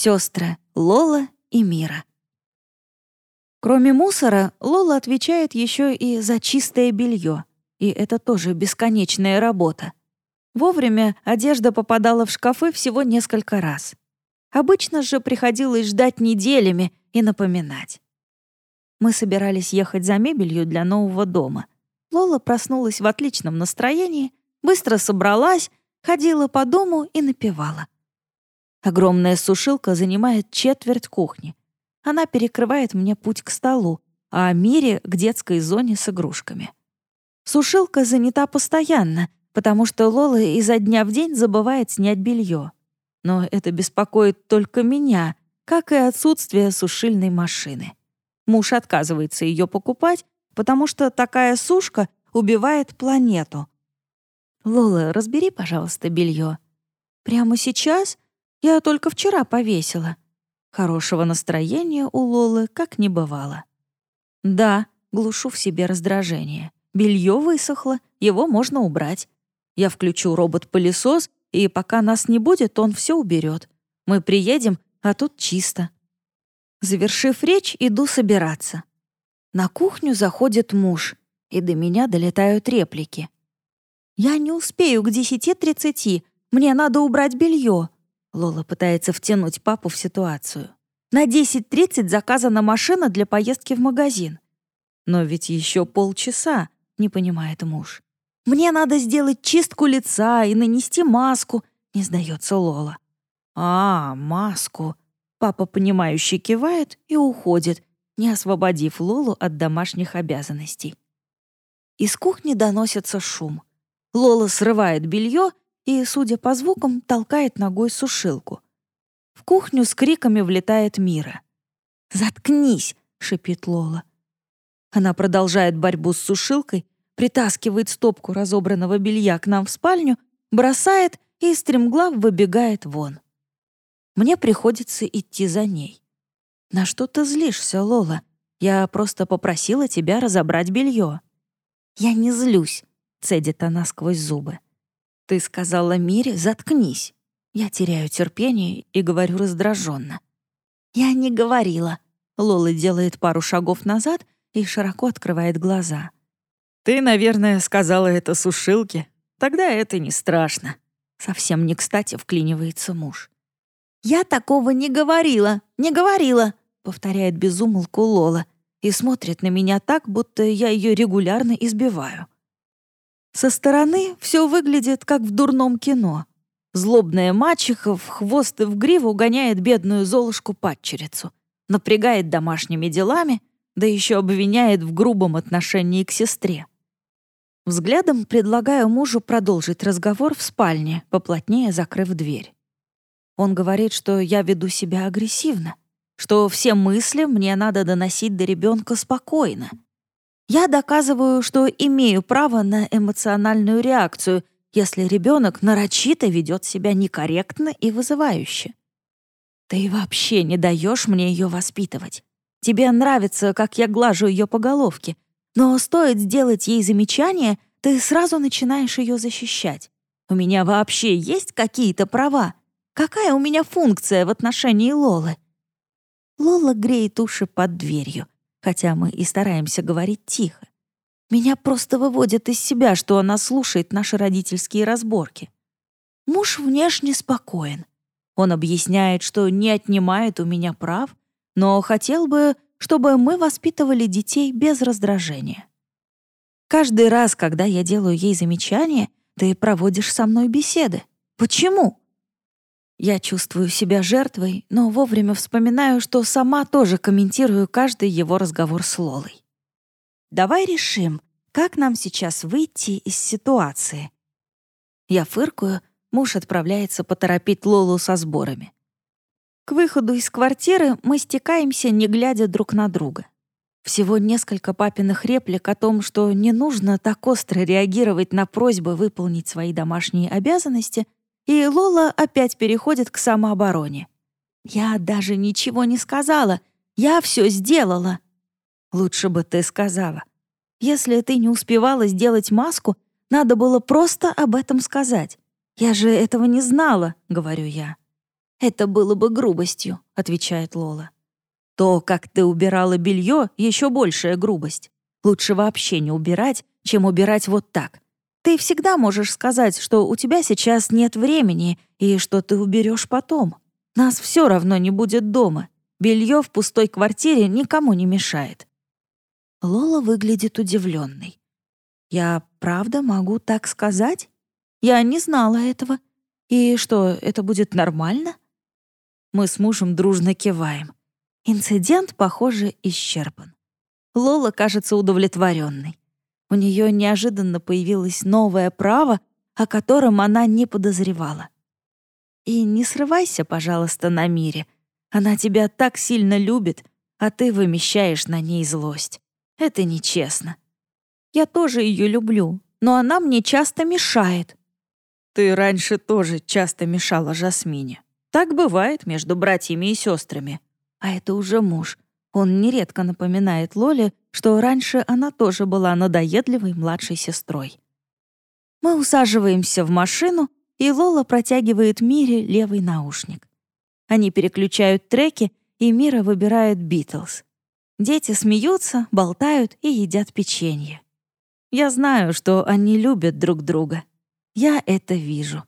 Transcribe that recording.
Сестры Лола и Мира. Кроме мусора, Лола отвечает еще и за чистое белье, и это тоже бесконечная работа. Вовремя одежда попадала в шкафы всего несколько раз. Обычно же приходилось ждать неделями и напоминать. Мы собирались ехать за мебелью для нового дома. Лола проснулась в отличном настроении, быстро собралась, ходила по дому и напевала. Огромная сушилка занимает четверть кухни. Она перекрывает мне путь к столу, а Мире — к детской зоне с игрушками. Сушилка занята постоянно, потому что Лола изо дня в день забывает снять белье. Но это беспокоит только меня, как и отсутствие сушильной машины. Муж отказывается ее покупать, потому что такая сушка убивает планету. «Лола, разбери, пожалуйста, белье. Прямо сейчас? Я только вчера повесила». Хорошего настроения у Лолы как не бывало. «Да», — глушу в себе раздражение. «Белье высохло, его можно убрать. Я включу робот-пылесос, и пока нас не будет, он все уберет. Мы приедем, а тут чисто». Завершив речь, иду собираться. На кухню заходит муж, и до меня долетают реплики. «Я не успею к десяти тридцати. Мне надо убрать белье». Лола пытается втянуть папу в ситуацию. «На десять тридцать заказана машина для поездки в магазин». «Но ведь еще полчаса», — не понимает муж. «Мне надо сделать чистку лица и нанести маску», — не сдается Лола. «А, маску». Папа, понимающе кивает и уходит, не освободив Лолу от домашних обязанностей. Из кухни доносится шум. Лола срывает белье и, судя по звукам, толкает ногой сушилку. В кухню с криками влетает Мира. «Заткнись!» — шипит Лола. Она продолжает борьбу с сушилкой, притаскивает стопку разобранного белья к нам в спальню, бросает и стремглав выбегает вон. Мне приходится идти за ней. «На что ты злишься, Лола? Я просто попросила тебя разобрать белье». «Я не злюсь. — цедит она сквозь зубы. «Ты сказала Мире, заткнись». Я теряю терпение и говорю раздраженно. «Я не говорила». Лола делает пару шагов назад и широко открывает глаза. «Ты, наверное, сказала это сушилке. Тогда это не страшно». Совсем не кстати вклинивается муж. «Я такого не говорила, не говорила», — повторяет безумолку Лола и смотрит на меня так, будто я ее регулярно избиваю. Со стороны все выглядит как в дурном кино. Злобная мачеха в хвост и в гриву гоняет бедную Золушку-падчерицу, напрягает домашними делами, да еще обвиняет в грубом отношении к сестре. Взглядом предлагаю мужу продолжить разговор в спальне, поплотнее закрыв дверь. Он говорит, что я веду себя агрессивно, что все мысли мне надо доносить до ребенка спокойно — я доказываю, что имею право на эмоциональную реакцию, если ребенок нарочито ведет себя некорректно и вызывающе. Ты вообще не даешь мне ее воспитывать. Тебе нравится, как я глажу ее по головке, но стоит сделать ей замечание, ты сразу начинаешь ее защищать. У меня вообще есть какие-то права? Какая у меня функция в отношении Лолы? Лола греет уши под дверью хотя мы и стараемся говорить тихо. Меня просто выводит из себя, что она слушает наши родительские разборки. Муж внешне спокоен. Он объясняет, что не отнимает у меня прав, но хотел бы, чтобы мы воспитывали детей без раздражения. Каждый раз, когда я делаю ей замечание, ты проводишь со мной беседы. Почему? Я чувствую себя жертвой, но вовремя вспоминаю, что сама тоже комментирую каждый его разговор с Лолой. Давай решим, как нам сейчас выйти из ситуации. Я фыркую, муж отправляется поторопить Лолу со сборами. К выходу из квартиры мы стекаемся, не глядя друг на друга. Всего несколько папиных реплик о том, что не нужно так остро реагировать на просьбы выполнить свои домашние обязанности — и Лола опять переходит к самообороне. «Я даже ничего не сказала. Я все сделала». «Лучше бы ты сказала. Если ты не успевала сделать маску, надо было просто об этом сказать. Я же этого не знала», — говорю я. «Это было бы грубостью», — отвечает Лола. «То, как ты убирала белье, еще большая грубость. Лучше вообще не убирать, чем убирать вот так. Ты всегда можешь сказать, что у тебя сейчас нет времени и что ты уберешь потом. Нас все равно не будет дома. Белье в пустой квартире никому не мешает». Лола выглядит удивленной. «Я правда могу так сказать? Я не знала этого. И что, это будет нормально?» Мы с мужем дружно киваем. Инцидент, похоже, исчерпан. Лола кажется удовлетворенной. У нее неожиданно появилось новое право, о котором она не подозревала. И не срывайся, пожалуйста, на мире. Она тебя так сильно любит, а ты вымещаешь на ней злость. Это нечестно. Я тоже ее люблю, но она мне часто мешает. Ты раньше тоже часто мешала Жасмине. Так бывает между братьями и сестрами. А это уже муж. Он нередко напоминает Лоле, что раньше она тоже была надоедливой младшей сестрой. Мы усаживаемся в машину, и Лола протягивает Мире левый наушник. Они переключают треки, и Мира выбирает «Битлз». Дети смеются, болтают и едят печенье. Я знаю, что они любят друг друга. Я это вижу.